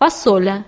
vassoura